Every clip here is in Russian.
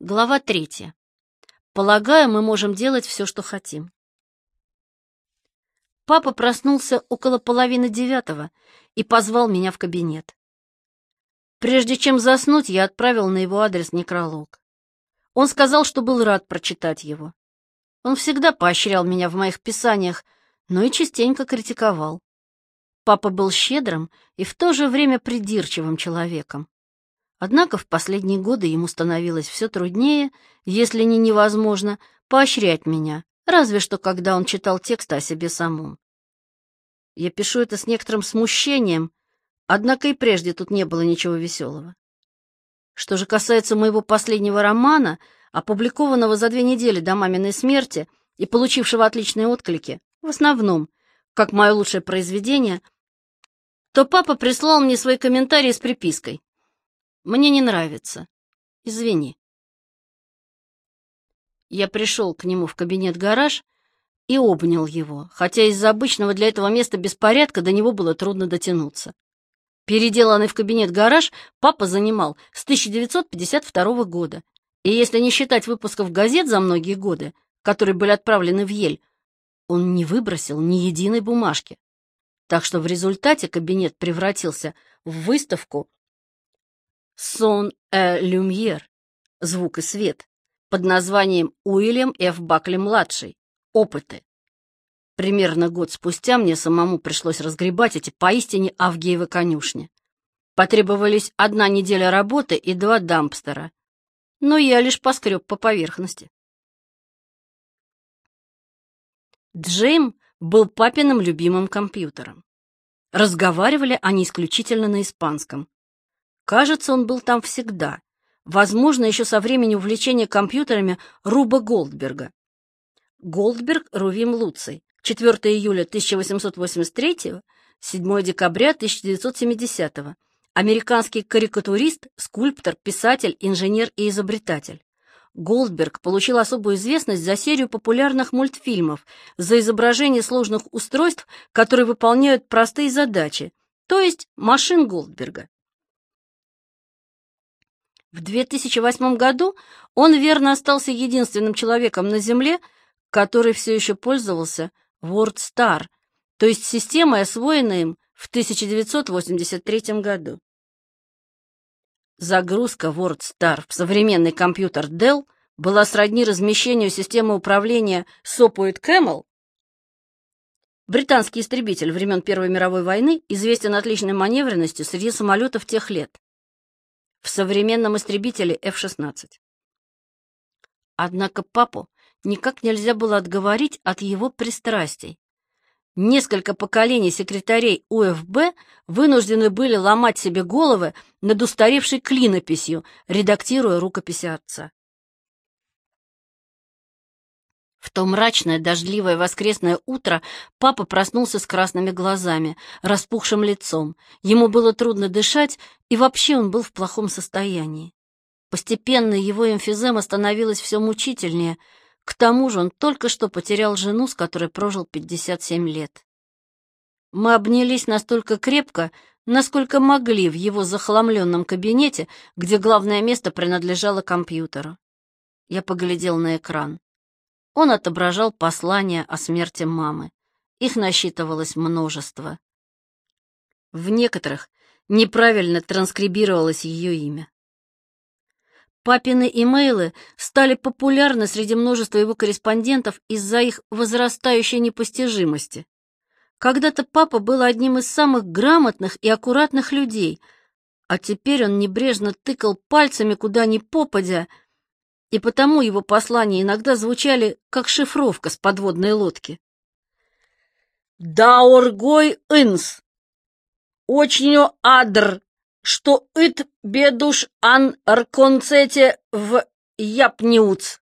Глава третья. Полагаю, мы можем делать все, что хотим. Папа проснулся около половины девятого и позвал меня в кабинет. Прежде чем заснуть, я отправил на его адрес некролог. Он сказал, что был рад прочитать его. Он всегда поощрял меня в моих писаниях, но и частенько критиковал. Папа был щедрым и в то же время придирчивым человеком. Однако в последние годы ему становилось все труднее, если не невозможно, поощрять меня, разве что когда он читал текст о себе самом. Я пишу это с некоторым смущением, однако и прежде тут не было ничего веселого. Что же касается моего последнего романа, опубликованного за две недели до маминой смерти и получившего отличные отклики, в основном, как мое лучшее произведение, то папа прислал мне свои комментарии с припиской. Мне не нравится. Извини. Я пришел к нему в кабинет-гараж и обнял его, хотя из-за обычного для этого места беспорядка до него было трудно дотянуться. Переделанный в кабинет-гараж папа занимал с 1952 года, и если не считать выпусков газет за многие годы, которые были отправлены в Ель, он не выбросил ни единой бумажки. Так что в результате кабинет превратился в выставку «Сон э люмьер» — звук и свет, под названием Уильям Ф. Бакли-младший «Опыты». Примерно год спустя мне самому пришлось разгребать эти поистине Авгиевы конюшни. Потребовались одна неделя работы и два дампстера, но я лишь поскреб по поверхности. Джейм был папиным любимым компьютером. Разговаривали они исключительно на испанском. Кажется, он был там всегда. Возможно, еще со времени увлечения компьютерами Руба Голдберга. Голдберг Рувим Луций. 4 июля 1883, 7 декабря 1970. Американский карикатурист, скульптор, писатель, инженер и изобретатель. Голдберг получил особую известность за серию популярных мультфильмов, за изображение сложных устройств, которые выполняют простые задачи, то есть машин Голдберга. В 2008 году он верно остался единственным человеком на Земле, который все еще пользовался WordStar, то есть системой, освоенной им в 1983 году. Загрузка WordStar в современный компьютер Dell была сродни размещению системы управления Sopwith Camel. Британский истребитель времен Первой мировой войны известен отличной маневренностью среди самолетов тех лет в современном истребителе F-16. Однако папу никак нельзя было отговорить от его пристрастий. Несколько поколений секретарей УФБ вынуждены были ломать себе головы над устаревшей клинописью, редактируя рукописи отца. В то мрачное, дождливое воскресное утро папа проснулся с красными глазами, распухшим лицом. Ему было трудно дышать, и вообще он был в плохом состоянии. Постепенно его эмфизема становилась все мучительнее. К тому же он только что потерял жену, с которой прожил 57 лет. Мы обнялись настолько крепко, насколько могли в его захламленном кабинете, где главное место принадлежало компьютеру. Я поглядел на экран. Он отображал послания о смерти мамы. Их насчитывалось множество. В некоторых неправильно транскрибировалось ее имя. Папины имейлы стали популярны среди множества его корреспондентов из-за их возрастающей непостижимости. Когда-то папа был одним из самых грамотных и аккуратных людей, а теперь он небрежно тыкал пальцами куда ни попадя, и потому его послания иногда звучали как шифровка с подводной лодки. «Даургой инс! Очень адр, что ит бедуш ан арконцете в япниуц!»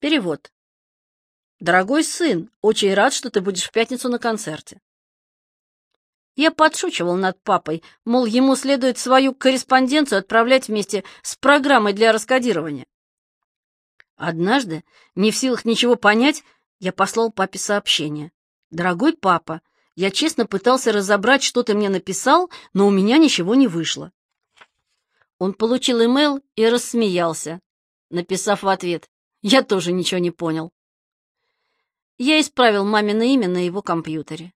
Перевод. «Дорогой сын, очень рад, что ты будешь в пятницу на концерте». Я подшучивал над папой, мол, ему следует свою корреспонденцию отправлять вместе с программой для раскодирования. Однажды, не в силах ничего понять, я послал папе сообщение. «Дорогой папа, я честно пытался разобрать, что ты мне написал, но у меня ничего не вышло». Он получил имейл и рассмеялся. написав в ответ «Я тоже ничего не понял». Я исправил мамино имя на его компьютере.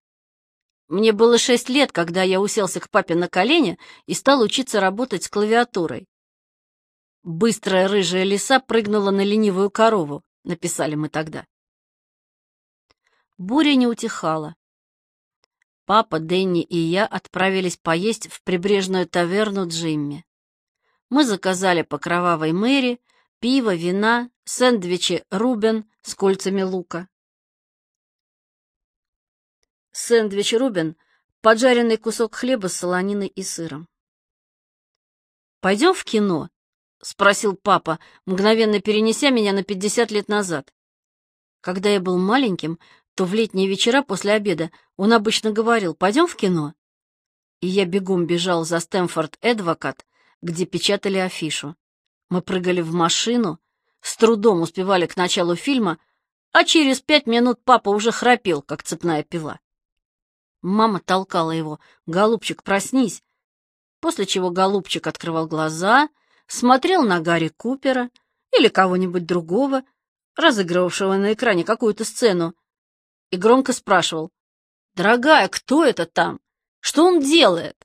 Мне было шесть лет, когда я уселся к папе на колени и стал учиться работать с клавиатурой. «Быстрая рыжая лиса прыгнула на ленивую корову», — написали мы тогда. Буря не утихала. Папа, Дэнни и я отправились поесть в прибрежную таверну Джимми. Мы заказали по кровавой Мэри пиво, вина, сэндвичи Рубен с кольцами лука. Сэндвич Рубин — поджаренный кусок хлеба с солониной и сыром. «Пойдем в кино?» — спросил папа, мгновенно перенеся меня на пятьдесят лет назад. Когда я был маленьким, то в летние вечера после обеда он обычно говорил «Пойдем в кино?» И я бегом бежал за Стэмфорд Эдвокат, где печатали афишу. Мы прыгали в машину, с трудом успевали к началу фильма, а через пять минут папа уже храпел, как цепная пила. Мама толкала его. «Голубчик, проснись!» После чего голубчик открывал глаза, смотрел на Гарри Купера или кого-нибудь другого, разыгрывавшего на экране какую-то сцену, и громко спрашивал. «Дорогая, кто это там? Что он делает?»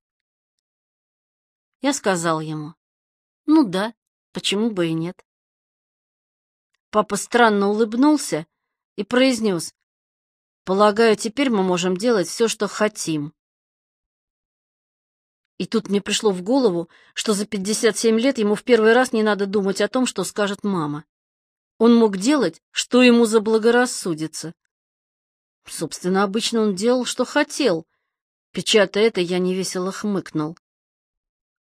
Я сказал ему. «Ну да, почему бы и нет?» Папа странно улыбнулся и произнес. Полагаю, теперь мы можем делать все, что хотим. И тут мне пришло в голову, что за 57 лет ему в первый раз не надо думать о том, что скажет мама. Он мог делать, что ему заблагорассудится. Собственно, обычно он делал, что хотел. Печатая это, я невесело хмыкнул.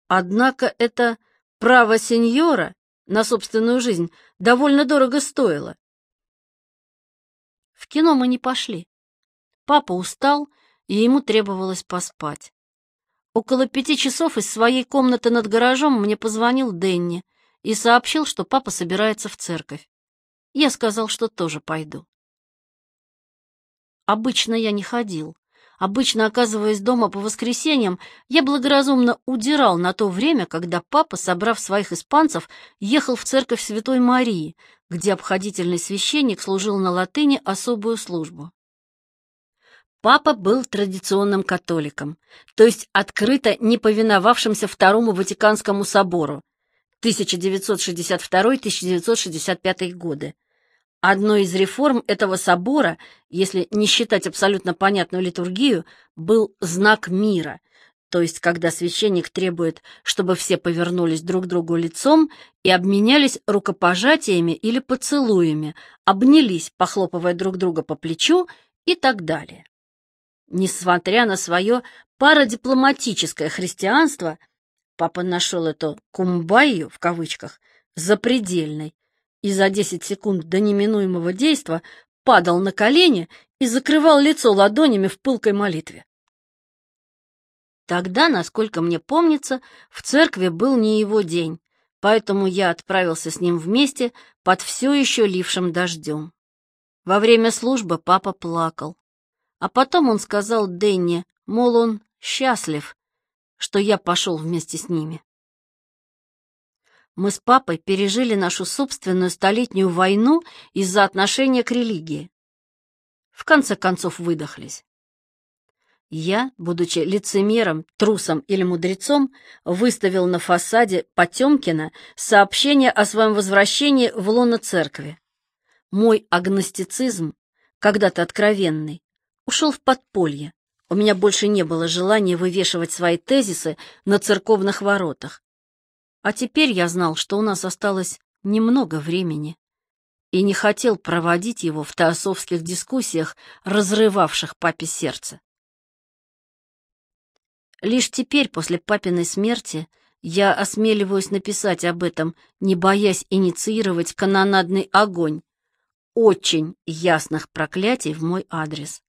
Однако это право сеньора на собственную жизнь довольно дорого стоило. В кино мы не пошли. Папа устал, и ему требовалось поспать. Около пяти часов из своей комнаты над гаражом мне позвонил Дэнни и сообщил, что папа собирается в церковь. Я сказал, что тоже пойду. Обычно я не ходил. Обычно, оказываясь дома по воскресеньям, я благоразумно удирал на то время, когда папа, собрав своих испанцев, ехал в церковь Святой Марии, где обходительный священник служил на латыни особую службу. Папа был традиционным католиком, то есть открыто не повиновавшимся Второму Ватиканскому собору 1962-1965 годы. Одной из реформ этого собора, если не считать абсолютно понятную литургию, был знак мира, то есть когда священник требует, чтобы все повернулись друг к другу лицом и обменялись рукопожатиями или поцелуями, обнялись, похлопывая друг друга по плечу и так далее. Несмотря на свое парадипломатическое христианство, папа нашел эту «кумбайю» в кавычках запредельной и за 10 секунд до неминуемого действа падал на колени и закрывал лицо ладонями в пылкой молитве. Тогда, насколько мне помнится, в церкви был не его день, поэтому я отправился с ним вместе под все еще лившим дождем. Во время службы папа плакал. А потом он сказал Денни, мол, он счастлив, что я пошел вместе с ними. Мы с папой пережили нашу собственную столетнюю войну из-за отношения к религии. В конце концов выдохлись. Я, будучи лицемером, трусом или мудрецом, выставил на фасаде Потемкина сообщение о своем возвращении в лоно церкви. Мой агностицизм, когда-то откровенный, ушел в подполье. У меня больше не было желания вывешивать свои тезисы на церковных воротах. А теперь я знал, что у нас осталось немного времени, и не хотел проводить его в теософских дискуссиях, разрывавших папе сердце. Лишь теперь, после папиной смерти, я осмеливаюсь написать об этом, не боясь инициировать канонадный огонь, очень ясных проклятий в мой адрес.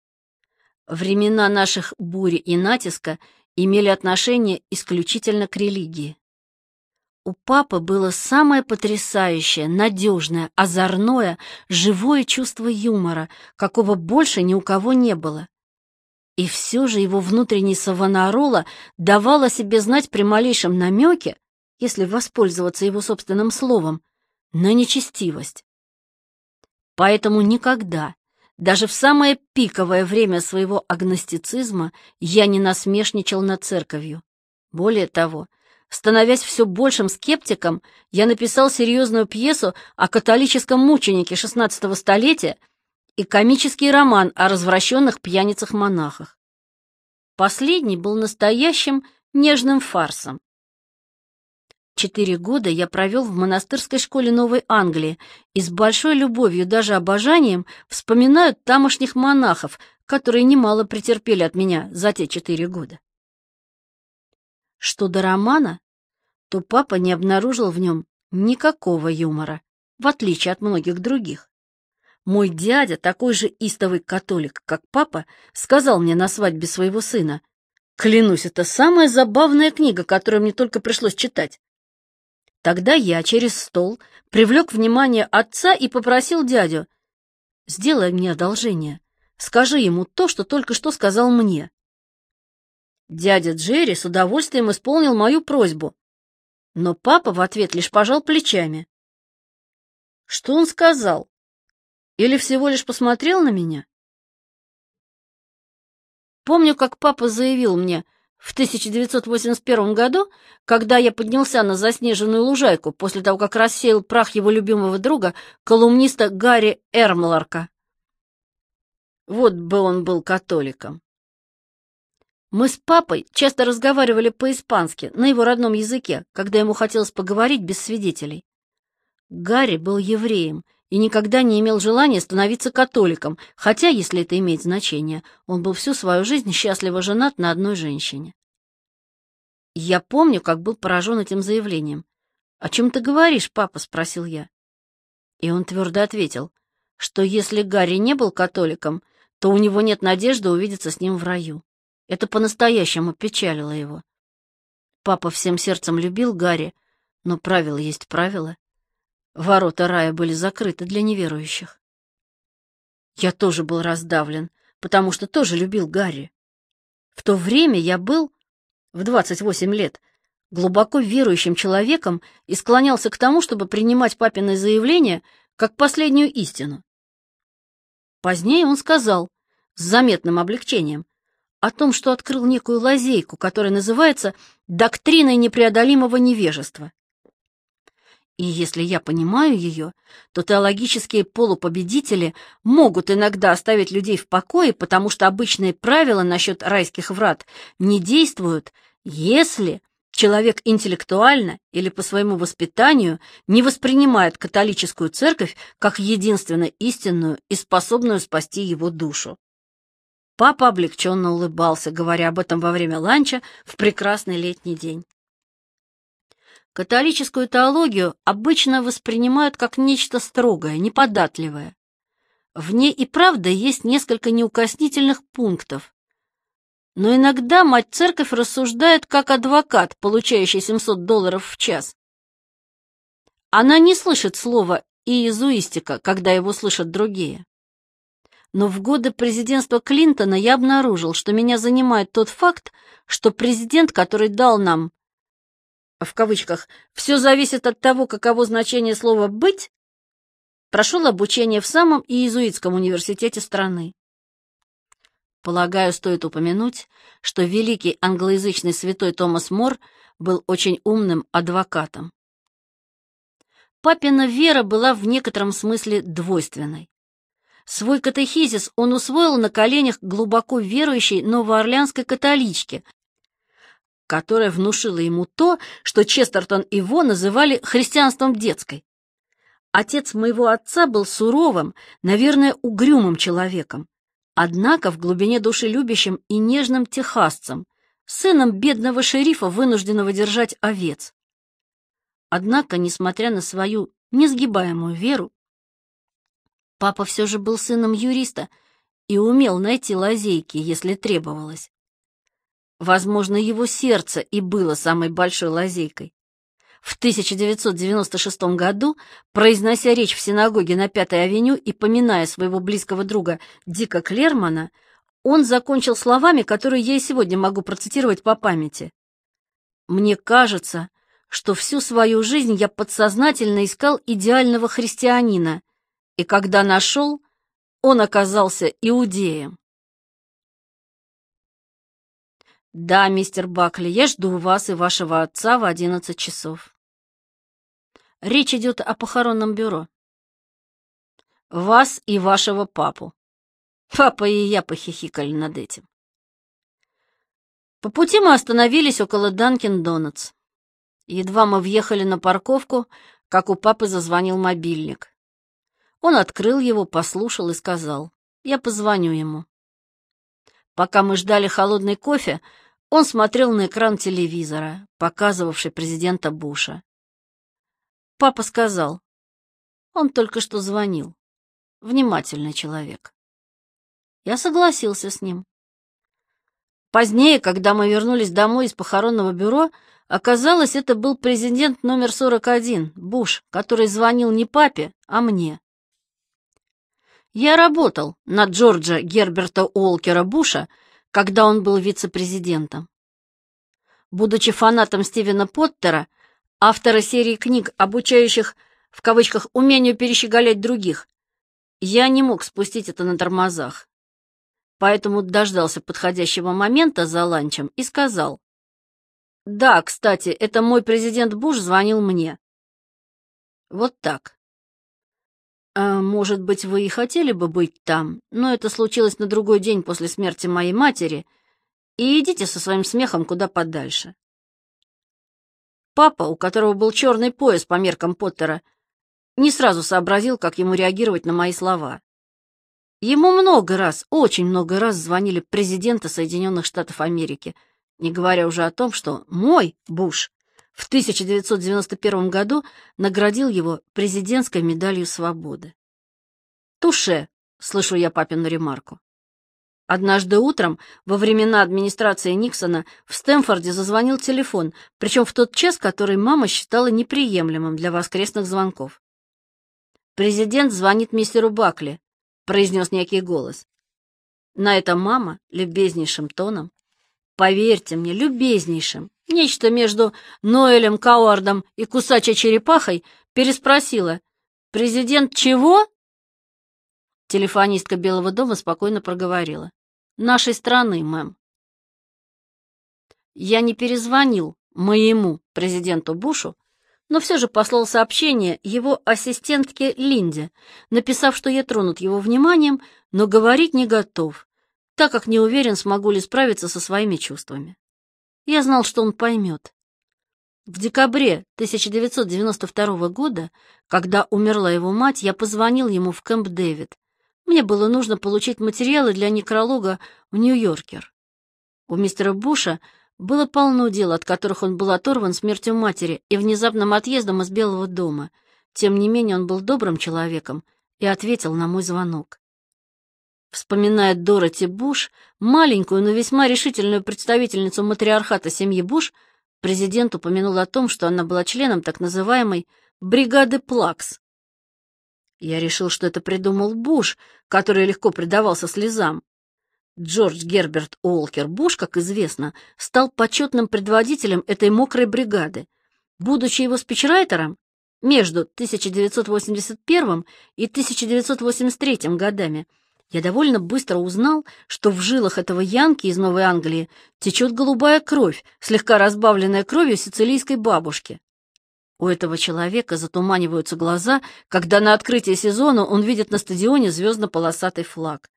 Времена наших бури и натиска имели отношение исключительно к религии. У папы было самое потрясающее, надежное, озорное, живое чувство юмора, какого больше ни у кого не было. И все же его внутренний Савонарола давал о себе знать при малейшем намеке, если воспользоваться его собственным словом, на нечестивость. Поэтому никогда, даже в самое пиковое время своего агностицизма, я не насмешничал над церковью. Более того, становясь все большим скептиком, я написал серьезную пьесу о католическом мученике XVI столетия и комический роман о развращенных пьяницах-монахах. Последний был настоящим нежным фарсом. Четыре года я провел в монастырской школе Новой Англии и с большой любовью, даже обожанием, вспоминаю тамошних монахов, которые немало претерпели от меня за те четыре года. Что до романа, то папа не обнаружил в нем никакого юмора, в отличие от многих других. Мой дядя, такой же истовый католик, как папа, сказал мне на свадьбе своего сына, «Клянусь, это самая забавная книга, которую мне только пришлось читать». Тогда я через стол привлек внимание отца и попросил дядю, «Сделай мне одолжение, скажи ему то, что только что сказал мне». Дядя Джерри с удовольствием исполнил мою просьбу, но папа в ответ лишь пожал плечами. Что он сказал? Или всего лишь посмотрел на меня? Помню, как папа заявил мне в 1981 году, когда я поднялся на заснеженную лужайку после того, как рассеял прах его любимого друга, колумниста Гарри Эрмларка. Вот бы он был католиком. Мы с папой часто разговаривали по-испански, на его родном языке, когда ему хотелось поговорить без свидетелей. Гарри был евреем и никогда не имел желания становиться католиком, хотя, если это имеет значение, он был всю свою жизнь счастливо женат на одной женщине. Я помню, как был поражен этим заявлением. «О чем ты говоришь, папа?» — спросил я. И он твердо ответил, что если Гарри не был католиком, то у него нет надежды увидеться с ним в раю. Это по-настоящему печалило его. Папа всем сердцем любил Гарри, но правило есть правило. Ворота рая были закрыты для неверующих. Я тоже был раздавлен, потому что тоже любил Гарри. В то время я был, в 28 лет, глубоко верующим человеком и склонялся к тому, чтобы принимать папины заявления как последнюю истину. Позднее он сказал, с заметным облегчением, о том, что открыл некую лазейку, которая называется «доктриной непреодолимого невежества». И если я понимаю ее, то теологические полупобедители могут иногда оставить людей в покое, потому что обычные правила насчет райских врат не действуют, если человек интеллектуально или по своему воспитанию не воспринимает католическую церковь как единственно истинную и способную спасти его душу. Папа облегченно улыбался, говоря об этом во время ланча в прекрасный летний день. Католическую теологию обычно воспринимают как нечто строгое, неподатливое. В ней и правда есть несколько неукоснительных пунктов. Но иногда мать-церковь рассуждает как адвокат, получающий 700 долларов в час. Она не слышит слова «иезуистика», когда его слышат другие. Но в годы президентства Клинтона я обнаружил, что меня занимает тот факт, что президент, который дал нам в кавычках, все зависит от того, каково значение слова «быть», прошел обучение в самом иезуитском университете страны. Полагаю, стоит упомянуть, что великий англоязычный святой Томас Мор был очень умным адвокатом. Папина вера была в некотором смысле двойственной. Свой катехизис он усвоил на коленях глубоко верующей новоорлеанской католички, которая внушила ему то, что Честертон Во называли христианством детской. Отец моего отца был суровым, наверное, угрюмым человеком, однако в глубине души любящим и нежным техасцем, сыном бедного шерифа, вынужденного держать овец. Однако, несмотря на свою несгибаемую веру, папа все же был сыном юриста и умел найти лазейки, если требовалось. Возможно, его сердце и было самой большой лазейкой. В 1996 году, произнося речь в синагоге на Пятой авеню и поминая своего близкого друга Дика Клермана, он закончил словами, которые я и сегодня могу процитировать по памяти. «Мне кажется, что всю свою жизнь я подсознательно искал идеального христианина, и когда нашел, он оказался иудеем. «Да, мистер Бакли, я жду вас и вашего отца в одиннадцать часов». Речь идет о похоронном бюро. Вас и вашего папу. Папа и я похихикали над этим. По пути мы остановились около Данкин Донатс. Едва мы въехали на парковку, как у папы зазвонил мобильник. Он открыл его, послушал и сказал, «Я позвоню ему». Пока мы ждали холодный кофе, он смотрел на экран телевизора, показывавший президента Буша. Папа сказал, он только что звонил. Внимательный человек. Я согласился с ним. Позднее, когда мы вернулись домой из похоронного бюро, оказалось, это был президент номер 41, Буш, который звонил не папе, а мне. Я работал на Джорджа Герберта Уолкера Буша, когда он был вице-президентом. Будучи фанатом Стивена Поттера, автора серии книг, обучающих, в кавычках, умению перещеголять других, я не мог спустить это на тормозах. Поэтому дождался подходящего момента за ланчем и сказал. «Да, кстати, это мой президент Буш звонил мне». Вот так. А, может быть, вы и хотели бы быть там, но это случилось на другой день после смерти моей матери, и идите со своим смехом куда подальше. Папа, у которого был черный пояс по меркам Поттера, не сразу сообразил, как ему реагировать на мои слова. Ему много раз, очень много раз звонили президенты Соединенных Штатов Америки, не говоря уже о том, что мой Буш в 1991 году наградил его президентской медалью свободы. «Туше», — слышу я папину ремарку. Однажды утром, во времена администрации Никсона, в Стэнфорде зазвонил телефон, причем в тот час, который мама считала неприемлемым для воскресных звонков. «Президент звонит мистеру Бакли», — произнес некий голос. На это мама любезнейшим тоном, поверьте мне, любезнейшим, нечто между Ноэлем Кауардом и кусачей черепахой, переспросила «Президент чего?» Телефонистка Белого дома спокойно проговорила. «Нашей страны, мэм». Я не перезвонил моему президенту Бушу, но все же послал сообщение его ассистентке Линде, написав, что я тронут его вниманием, но говорить не готов, так как не уверен, смогу ли справиться со своими чувствами. Я знал, что он поймет. В декабре 1992 года, когда умерла его мать, я позвонил ему в Кэмп Дэвид. Мне было нужно получить материалы для некролога в Нью-Йоркер. У мистера Буша было полно дел, от которых он был оторван смертью матери и внезапным отъездом из Белого дома. Тем не менее он был добрым человеком и ответил на мой звонок. Вспоминая Дороти Буш, маленькую, но весьма решительную представительницу матриархата семьи Буш, президент упомянул о том, что она была членом так называемой «бригады Плакс». Я решил, что это придумал Буш, который легко предавался слезам. Джордж Герберт Уолкер Буш, как известно, стал почетным предводителем этой мокрой бригады. Будучи его спичрайтером, между 1981 и 1983 годами я довольно быстро узнал, что в жилах этого янки из Новой Англии течет голубая кровь, слегка разбавленная кровью сицилийской бабушки. У этого человека затуманиваются глаза, когда на открытии сезона он видит на стадионе звездно-полосатый флаг.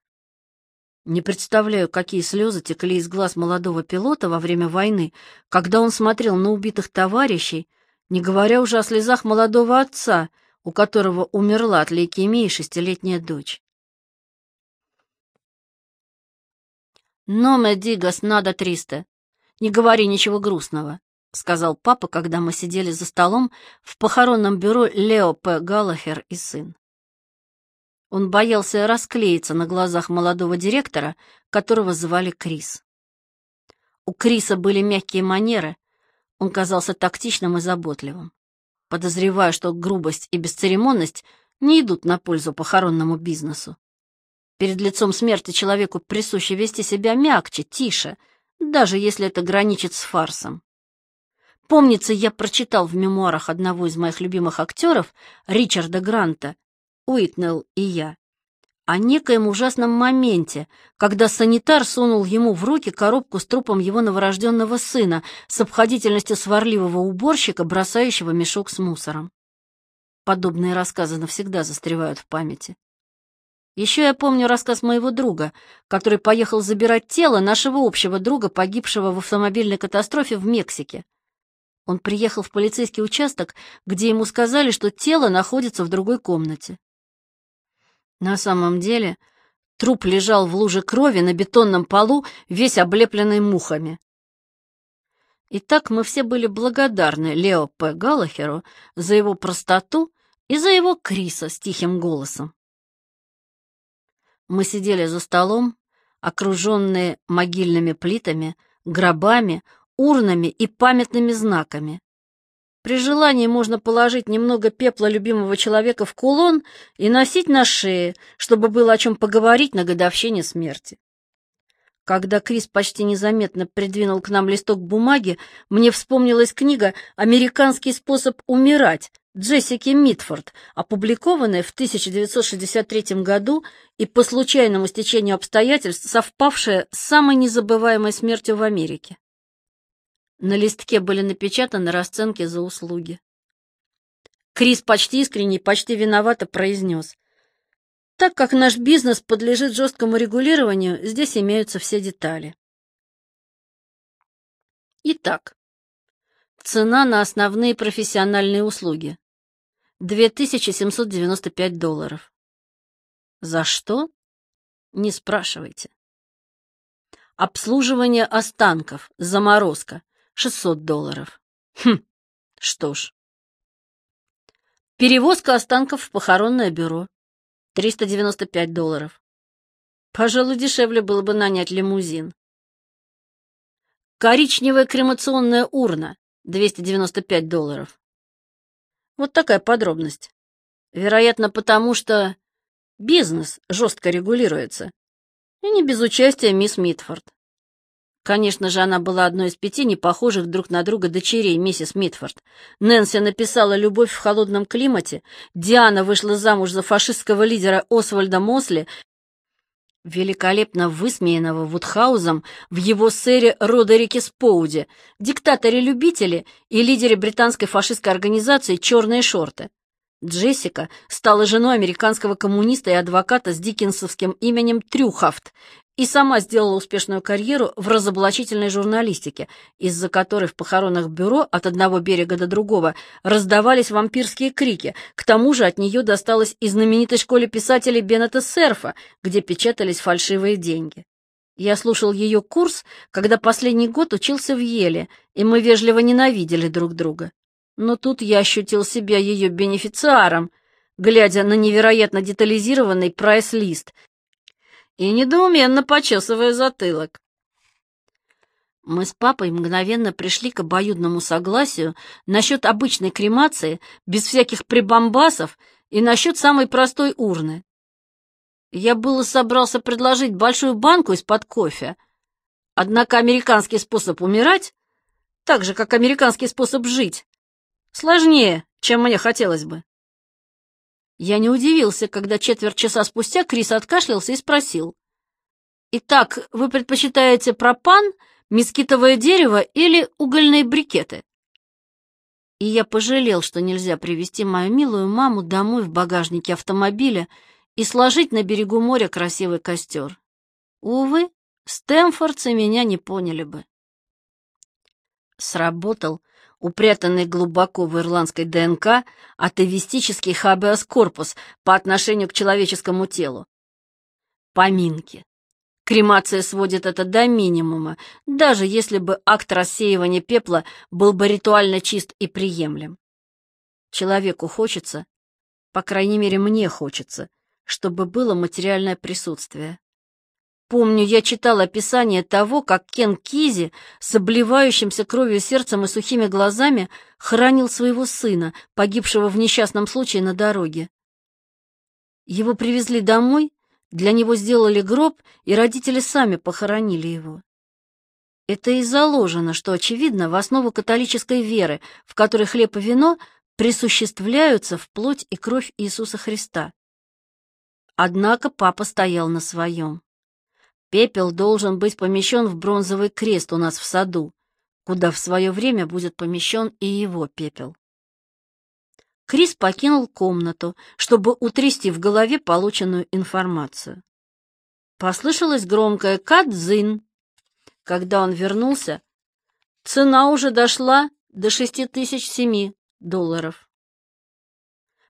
Не представляю, какие слезы текли из глаз молодого пилота во время войны, когда он смотрел на убитых товарищей, не говоря уже о слезах молодого отца, у которого умерла от лейкемии шестилетняя дочь. «Но, Мэдигас, надо триста. Не говори ничего грустного», — сказал папа, когда мы сидели за столом в похоронном бюро Лео П. Галлахер и сын. Он боялся расклеиться на глазах молодого директора, которого звали Крис. У Криса были мягкие манеры, он казался тактичным и заботливым. Подозревая, что грубость и бесцеремонность не идут на пользу похоронному бизнесу. Перед лицом смерти человеку присуще вести себя мягче, тише, даже если это граничит с фарсом. Помнится, я прочитал в мемуарах одного из моих любимых актеров, Ричарда Гранта, Уитнелл и я, о некоем ужасном моменте, когда санитар сунул ему в руки коробку с трупом его новорожденного сына с обходительностью сварливого уборщика, бросающего мешок с мусором. Подобные рассказы навсегда застревают в памяти. Еще я помню рассказ моего друга, который поехал забирать тело нашего общего друга, погибшего в автомобильной катастрофе в Мексике. Он приехал в полицейский участок, где ему сказали, что тело находится в другой комнате. На самом деле труп лежал в луже крови на бетонном полу, весь облепленный мухами. Итак, мы все были благодарны Лео П. Галлахеру за его простоту и за его Криса с тихим голосом. Мы сидели за столом, окруженные могильными плитами, гробами, урнами и памятными знаками. При желании можно положить немного пепла любимого человека в кулон и носить на шее, чтобы было о чем поговорить на годовщине смерти. Когда Крис почти незаметно придвинул к нам листок бумаги, мне вспомнилась книга «Американский способ умирать» Джессики Митфорд, опубликованная в 1963 году и по случайному стечению обстоятельств совпавшая с самой незабываемой смертью в Америке. На листке были напечатаны расценки за услуги. Крис почти искренне, почти виновато произнес. Так как наш бизнес подлежит жесткому регулированию, здесь имеются все детали. Итак, цена на основные профессиональные услуги. 2795 долларов. За что? Не спрашивайте. Обслуживание останков, заморозка, 600 долларов. Хм, что ж. Перевозка останков в похоронное бюро. 395 долларов. Пожалуй, дешевле было бы нанять лимузин. Коричневая кремационная урна. 295 долларов. Вот такая подробность. Вероятно, потому что бизнес жестко регулируется. И не без участия мисс Митфорд. Конечно же, она была одной из пяти непохожих друг на друга дочерей миссис Митфорд. Нэнси написала «Любовь в холодном климате», Диана вышла замуж за фашистского лидера Освальда Мосли, великолепно высмеянного Вудхаузом в его сэре Родерике Споуде, диктаторе-любителе и лидере британской фашистской организации «Черные шорты». Джессика стала женой американского коммуниста и адвоката с диккенсовским именем Трюхафт и сама сделала успешную карьеру в разоблачительной журналистике, из-за которой в похоронных бюро от одного берега до другого раздавались вампирские крики. К тому же от нее досталось и знаменитой школе писателей Беннета Серфа, где печатались фальшивые деньги. Я слушал ее курс, когда последний год учился в Еле, и мы вежливо ненавидели друг друга. Но тут я ощутил себя ее бенефициаром, глядя на невероятно детализированный прайс-лист, и недоуменно почесывая затылок. Мы с папой мгновенно пришли к обоюдному согласию насчет обычной кремации, без всяких прибамбасов, и насчет самой простой урны. Я было собрался предложить большую банку из-под кофе, однако американский способ умирать, так же, как американский способ жить, сложнее, чем мне хотелось бы. Я не удивился, когда четверть часа спустя Крис откашлялся и спросил. «Итак, вы предпочитаете пропан, мескитовое дерево или угольные брикеты?» И я пожалел, что нельзя привести мою милую маму домой в багажнике автомобиля и сложить на берегу моря красивый костер. Увы, стэмфордцы меня не поняли бы. Сработал упрятанный глубоко в ирландской ДНК атовистический хабеос-корпус по отношению к человеческому телу. Поминки. Кремация сводит это до минимума, даже если бы акт рассеивания пепла был бы ритуально чист и приемлем. Человеку хочется, по крайней мере мне хочется, чтобы было материальное присутствие. Помню, я читал описание того, как Кен Кизи с обливающимся кровью сердцем и сухими глазами хранил своего сына, погибшего в несчастном случае на дороге. Его привезли домой, для него сделали гроб, и родители сами похоронили его. Это и заложено, что, очевидно, в основу католической веры, в которой хлеб и вино присуществляются в плоть и кровь Иисуса Христа. Однако папа стоял на своем. Пепел должен быть помещен в бронзовый крест у нас в саду, куда в свое время будет помещен и его пепел. Крис покинул комнату, чтобы утрясти в голове полученную информацию. Послышалось громкое «Кадзин». Когда он вернулся, цена уже дошла до шести тысяч семи долларов.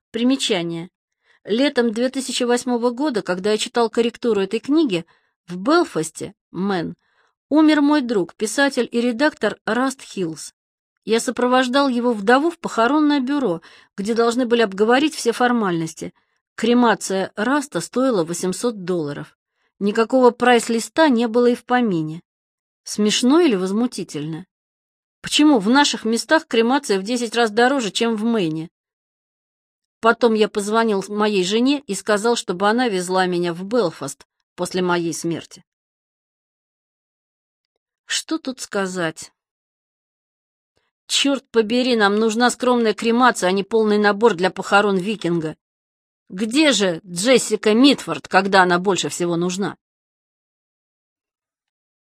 Примечание. Летом 2008 года, когда я читал корректуру этой книги, в Белфасте, Мэн, умер мой друг, писатель и редактор Раст Хиллс. Я сопровождал его вдову в похоронное бюро, где должны были обговорить все формальности. Кремация Раста стоила 800 долларов. Никакого прайс-листа не было и в помине. Смешно или возмутительно? Почему в наших местах кремация в 10 раз дороже, чем в Мэйне? Потом я позвонил моей жене и сказал, чтобы она везла меня в Белфаст после моей смерти. Что тут сказать? Черт побери, нам нужна скромная кремация, а не полный набор для похорон викинга. Где же Джессика Митфорд, когда она больше всего нужна?